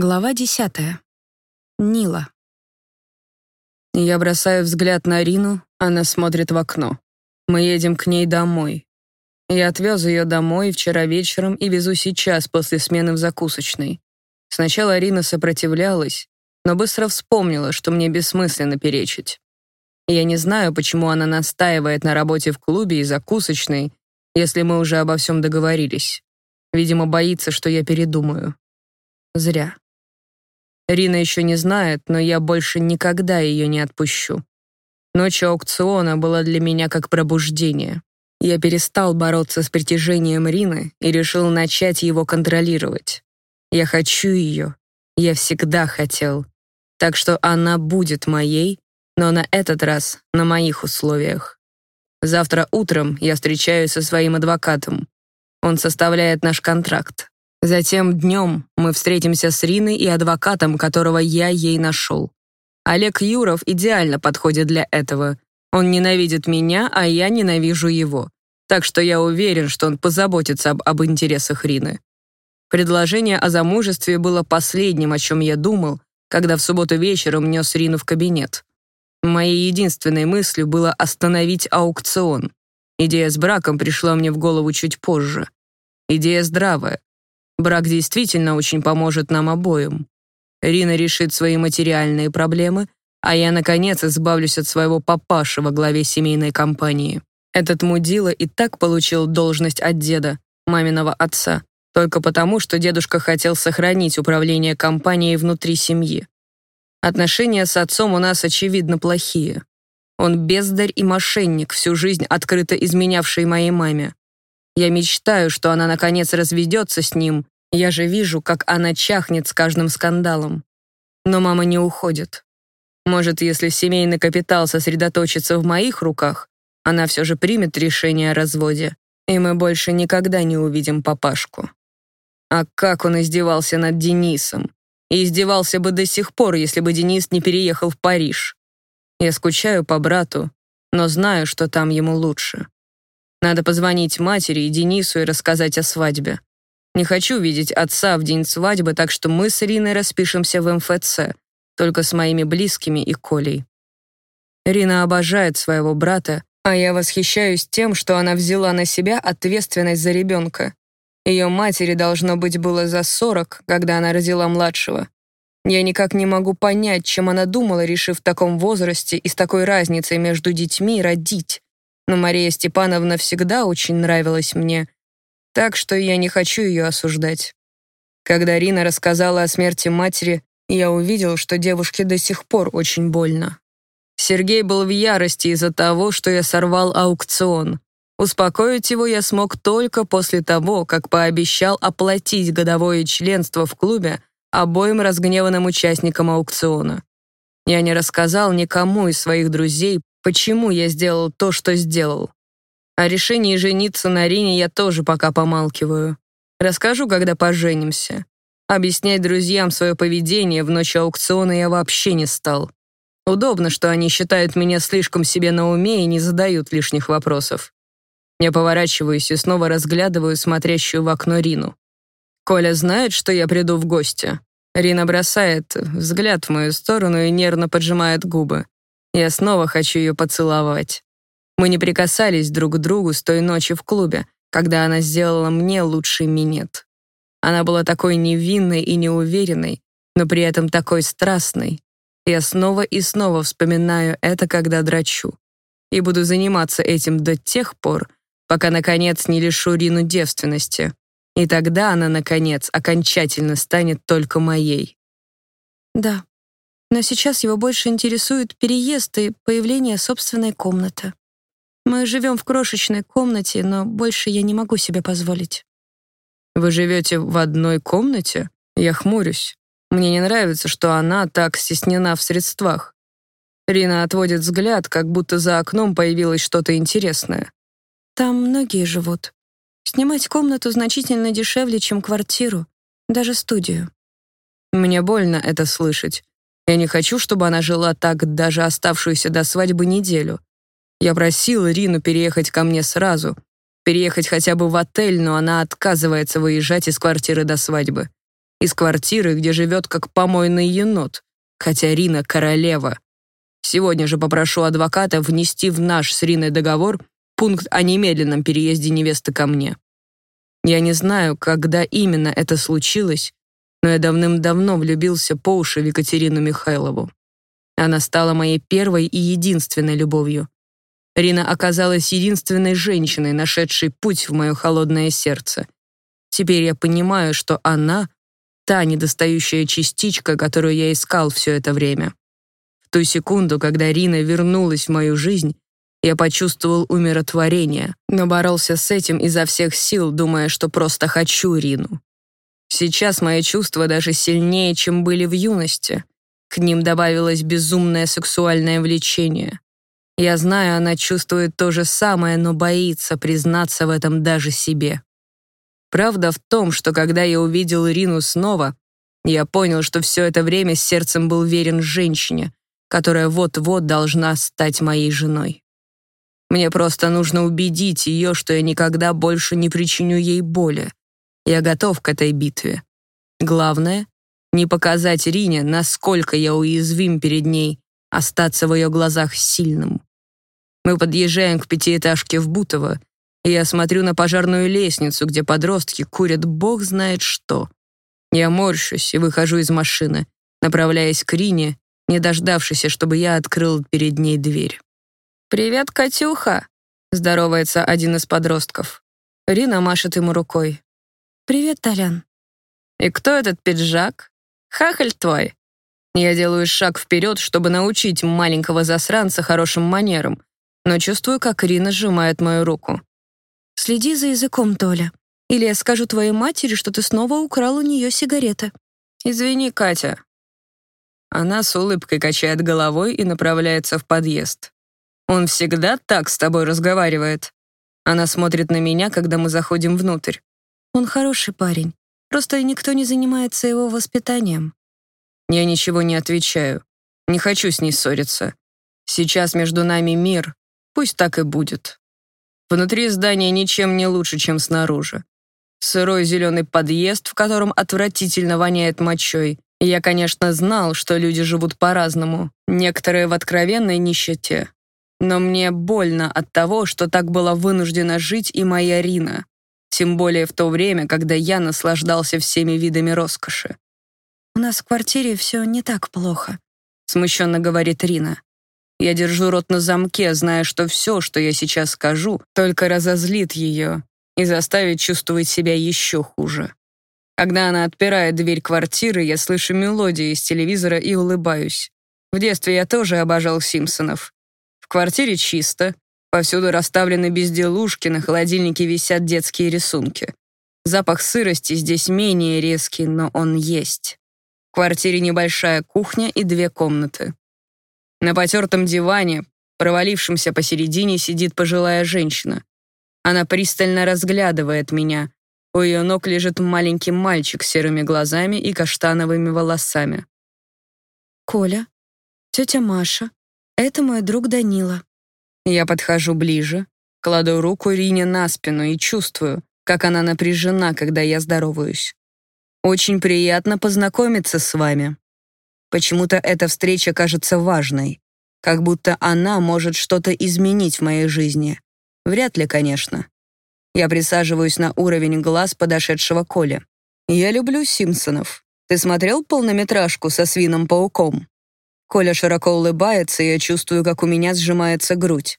Глава десятая. Нила. Я бросаю взгляд на Рину, она смотрит в окно. Мы едем к ней домой. Я отвез ее домой вчера вечером и везу сейчас после смены в закусочной. Сначала Рина сопротивлялась, но быстро вспомнила, что мне бессмысленно перечить. Я не знаю, почему она настаивает на работе в клубе и закусочной, если мы уже обо всем договорились. Видимо, боится, что я передумаю. Зря. Рина еще не знает, но я больше никогда ее не отпущу. Ночь аукциона была для меня как пробуждение. Я перестал бороться с притяжением Рины и решил начать его контролировать. Я хочу ее. Я всегда хотел. Так что она будет моей, но на этот раз на моих условиях. Завтра утром я встречаюсь со своим адвокатом. Он составляет наш контракт. Затем днем мы встретимся с Риной и адвокатом, которого я ей нашел. Олег Юров идеально подходит для этого. Он ненавидит меня, а я ненавижу его. Так что я уверен, что он позаботится об, об интересах Рины. Предложение о замужестве было последним, о чем я думал, когда в субботу вечером нес Рину в кабинет. Моей единственной мыслью было остановить аукцион. Идея с браком пришла мне в голову чуть позже. Идея здравая. Брак действительно очень поможет нам обоим. Рина решит свои материальные проблемы, а я, наконец, избавлюсь от своего папаши во главе семейной компании. Этот мудила и так получил должность от деда, маминого отца, только потому, что дедушка хотел сохранить управление компанией внутри семьи. Отношения с отцом у нас, очевидно, плохие. Он бездарь и мошенник, всю жизнь открыто изменявший моей маме. Я мечтаю, что она наконец разведется с ним. Я же вижу, как она чахнет с каждым скандалом. Но мама не уходит. Может, если семейный капитал сосредоточится в моих руках, она все же примет решение о разводе, и мы больше никогда не увидим папашку. А как он издевался над Денисом. И издевался бы до сих пор, если бы Денис не переехал в Париж. Я скучаю по брату, но знаю, что там ему лучше. Надо позвонить матери и Денису и рассказать о свадьбе. Не хочу видеть отца в день свадьбы, так что мы с Риной распишемся в МФЦ, только с моими близкими и Колей. Рина обожает своего брата, а я восхищаюсь тем, что она взяла на себя ответственность за ребенка. Ее матери должно быть было за 40, когда она родила младшего. Я никак не могу понять, чем она думала, решив в таком возрасте и с такой разницей между детьми родить но Мария Степановна всегда очень нравилась мне, так что я не хочу ее осуждать. Когда Рина рассказала о смерти матери, я увидел, что девушке до сих пор очень больно. Сергей был в ярости из-за того, что я сорвал аукцион. Успокоить его я смог только после того, как пообещал оплатить годовое членство в клубе обоим разгневанным участникам аукциона. Я не рассказал никому из своих друзей, почему я сделал то, что сделал. О решении жениться на Рине я тоже пока помалкиваю. Расскажу, когда поженимся. Объяснять друзьям свое поведение в ночь аукциона я вообще не стал. Удобно, что они считают меня слишком себе на уме и не задают лишних вопросов. Я поворачиваюсь и снова разглядываю смотрящую в окно Рину. Коля знает, что я приду в гости. Рина бросает взгляд в мою сторону и нервно поджимает губы. Я снова хочу ее поцеловать. Мы не прикасались друг к другу с той ночи в клубе, когда она сделала мне лучший минет. Она была такой невинной и неуверенной, но при этом такой страстной. Я снова и снова вспоминаю это, когда драчу. И буду заниматься этим до тех пор, пока, наконец, не лишу Рину девственности. И тогда она, наконец, окончательно станет только моей. Да, но сейчас его больше интересует переезд и появление собственной комнаты. Мы живем в крошечной комнате, но больше я не могу себе позволить. Вы живете в одной комнате? Я хмурюсь. Мне не нравится, что она так стеснена в средствах. Рина отводит взгляд, как будто за окном появилось что-то интересное. Там многие живут. Снимать комнату значительно дешевле, чем квартиру, даже студию. Мне больно это слышать. Я не хочу, чтобы она жила так даже оставшуюся до свадьбы неделю. Я просил Рину переехать ко мне сразу, переехать хотя бы в отель, но она отказывается выезжать из квартиры до свадьбы. из квартиры, где живет как помойный енот, хотя Рина королева. Сегодня же попрошу адвоката внести в наш с Риной договор пункт о немедленном переезде невесты ко мне. Я не знаю, когда именно это случилось, но я давным-давно влюбился по уши в Екатерину Михайлову. Она стала моей первой и единственной любовью. Рина оказалась единственной женщиной, нашедшей путь в мое холодное сердце. Теперь я понимаю, что она — та недостающая частичка, которую я искал все это время. В ту секунду, когда Рина вернулась в мою жизнь, я почувствовал умиротворение, но боролся с этим изо всех сил, думая, что просто хочу Рину. Сейчас мои чувства даже сильнее, чем были в юности. К ним добавилось безумное сексуальное влечение. Я знаю, она чувствует то же самое, но боится признаться в этом даже себе. Правда в том, что когда я увидел Рину снова, я понял, что все это время сердцем был верен женщине, которая вот-вот должна стать моей женой. Мне просто нужно убедить ее, что я никогда больше не причиню ей боли. Я готов к этой битве. Главное — не показать Рине, насколько я уязвим перед ней, остаться в ее глазах сильным. Мы подъезжаем к пятиэтажке в Бутово, и я смотрю на пожарную лестницу, где подростки курят бог знает что. Я морщусь и выхожу из машины, направляясь к Рине, не дождавшись, чтобы я открыл перед ней дверь. «Привет, Катюха!» — здоровается один из подростков. Рина машет ему рукой. «Привет, Толян». «И кто этот пиджак? Хахаль твой?» Я делаю шаг вперед, чтобы научить маленького засранца хорошим манерам, но чувствую, как Рина сжимает мою руку. «Следи за языком, Толя. Или я скажу твоей матери, что ты снова украл у нее сигареты». «Извини, Катя». Она с улыбкой качает головой и направляется в подъезд. «Он всегда так с тобой разговаривает?» Она смотрит на меня, когда мы заходим внутрь. «Он хороший парень. Просто никто не занимается его воспитанием». Я ничего не отвечаю. Не хочу с ней ссориться. Сейчас между нами мир. Пусть так и будет. Внутри здания ничем не лучше, чем снаружи. Сырой зеленый подъезд, в котором отвратительно воняет мочой. Я, конечно, знал, что люди живут по-разному. Некоторые в откровенной нищете, но мне больно от того, что так была вынуждена жить и моя Рина. Тем более в то время, когда я наслаждался всеми видами роскоши. «У нас в квартире все не так плохо», — смущенно говорит Рина. Я держу рот на замке, зная, что все, что я сейчас скажу, только разозлит ее и заставит чувствовать себя еще хуже. Когда она отпирает дверь квартиры, я слышу мелодию из телевизора и улыбаюсь. В детстве я тоже обожал Симпсонов. В квартире чисто, повсюду расставлены безделушки, на холодильнике висят детские рисунки. Запах сырости здесь менее резкий, но он есть. В квартире небольшая кухня и две комнаты. На потертом диване, провалившемся посередине, сидит пожилая женщина. Она пристально разглядывает меня. У ее ног лежит маленький мальчик с серыми глазами и каштановыми волосами. «Коля, тетя Маша, это мой друг Данила». Я подхожу ближе, кладу руку Рине на спину и чувствую, как она напряжена, когда я здороваюсь. «Очень приятно познакомиться с вами». Почему-то эта встреча кажется важной, как будто она может что-то изменить в моей жизни. Вряд ли, конечно. Я присаживаюсь на уровень глаз подошедшего Коля. «Я люблю Симпсонов. Ты смотрел полнометражку со свином-пауком?» Коля широко улыбается, и я чувствую, как у меня сжимается грудь.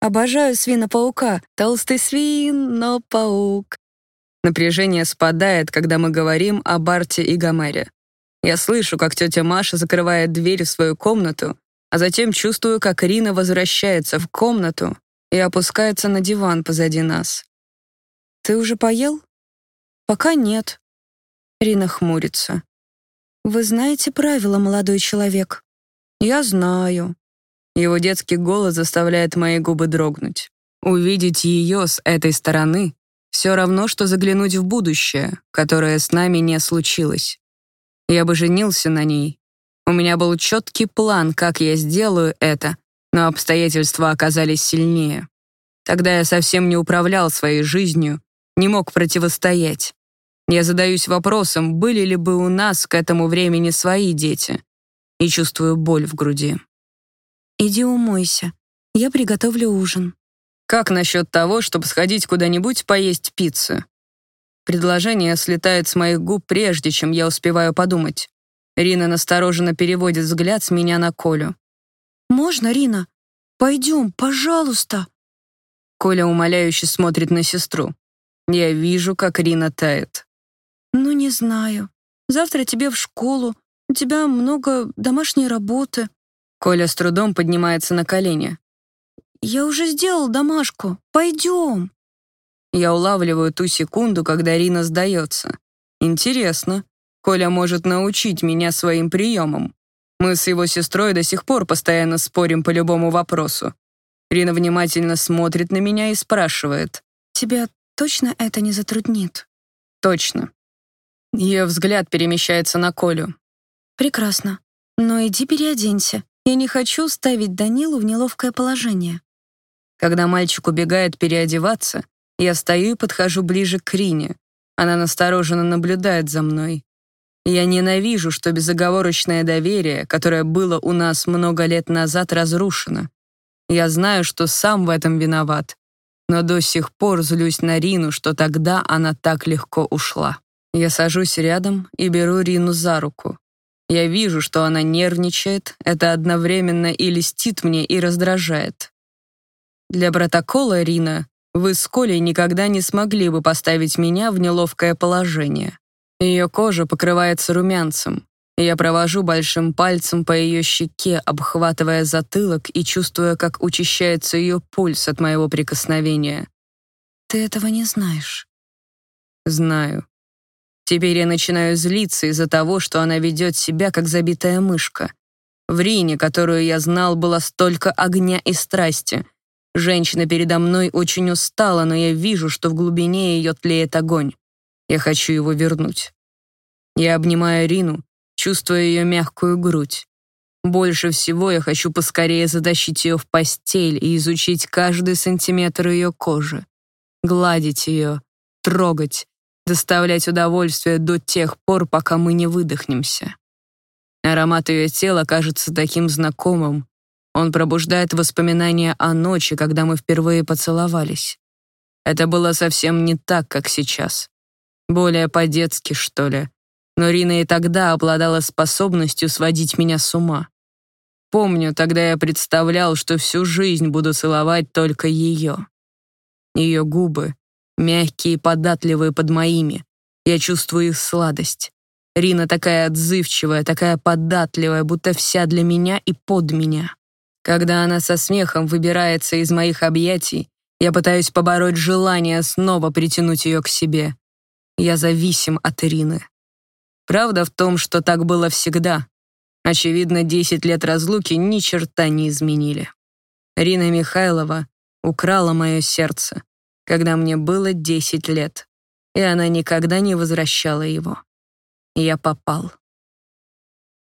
Обожаю свина-паука. Толстый свин, но паук. Напряжение спадает, когда мы говорим о Барте и Гомере. Я слышу, как тетя Маша закрывает дверь в свою комнату, а затем чувствую, как Рина возвращается в комнату и опускается на диван позади нас. «Ты уже поел?» «Пока нет». Рина хмурится. «Вы знаете правила, молодой человек?» «Я знаю». Его детский голос заставляет мои губы дрогнуть. Увидеть ее с этой стороны все равно, что заглянуть в будущее, которое с нами не случилось. Я бы женился на ней. У меня был четкий план, как я сделаю это, но обстоятельства оказались сильнее. Тогда я совсем не управлял своей жизнью, не мог противостоять. Я задаюсь вопросом, были ли бы у нас к этому времени свои дети, и чувствую боль в груди. «Иди умойся, я приготовлю ужин». Как насчет того, чтобы сходить куда-нибудь поесть пиццу? Предложение слетает с моих губ прежде, чем я успеваю подумать. Рина настороженно переводит взгляд с меня на Колю. «Можно, Рина? Пойдем, пожалуйста!» Коля умоляюще смотрит на сестру. Я вижу, как Рина тает. «Ну, не знаю. Завтра тебе в школу. У тебя много домашней работы». Коля с трудом поднимается на колени. «Я уже сделал домашку. Пойдем». Я улавливаю ту секунду, когда Рина сдается. Интересно. Коля может научить меня своим приемам. Мы с его сестрой до сих пор постоянно спорим по любому вопросу. Рина внимательно смотрит на меня и спрашивает. «Тебя точно это не затруднит?» «Точно». Ее взгляд перемещается на Колю. «Прекрасно. Но иди переоденься. Я не хочу ставить Данилу в неловкое положение». Когда мальчик убегает переодеваться, я встаю и подхожу ближе к Рине. Она настороженно наблюдает за мной. Я ненавижу, что безоговорочное доверие, которое было у нас много лет назад, разрушено. Я знаю, что сам в этом виноват, но до сих пор злюсь на Рину, что тогда она так легко ушла. Я сажусь рядом и беру Рину за руку. Я вижу, что она нервничает, это одновременно и льстит мне, и раздражает. Для протокола, Рина, вы с Колей никогда не смогли бы поставить меня в неловкое положение. Ее кожа покрывается румянцем. Я провожу большим пальцем по ее щеке, обхватывая затылок и чувствуя, как учащается ее пульс от моего прикосновения. «Ты этого не знаешь». «Знаю. Теперь я начинаю злиться из-за того, что она ведет себя, как забитая мышка. В Рине, которую я знал, было столько огня и страсти, Женщина передо мной очень устала, но я вижу, что в глубине ее тлеет огонь. Я хочу его вернуть. Я обнимаю Рину, чувствуя ее мягкую грудь. Больше всего я хочу поскорее затащить ее в постель и изучить каждый сантиметр ее кожи. Гладить ее, трогать, доставлять удовольствие до тех пор, пока мы не выдохнемся. Аромат ее тела кажется таким знакомым, он пробуждает воспоминания о ночи, когда мы впервые поцеловались. Это было совсем не так, как сейчас. Более по-детски, что ли. Но Рина и тогда обладала способностью сводить меня с ума. Помню, тогда я представлял, что всю жизнь буду целовать только ее. Ее губы, мягкие и податливые под моими. Я чувствую их сладость. Рина такая отзывчивая, такая податливая, будто вся для меня и под меня. Когда она со смехом выбирается из моих объятий, я пытаюсь побороть желание снова притянуть ее к себе. Я зависим от Ирины. Правда в том, что так было всегда. Очевидно, 10 лет разлуки ни черта не изменили. Рина Михайлова украла мое сердце, когда мне было 10 лет, и она никогда не возвращала его. Я попал.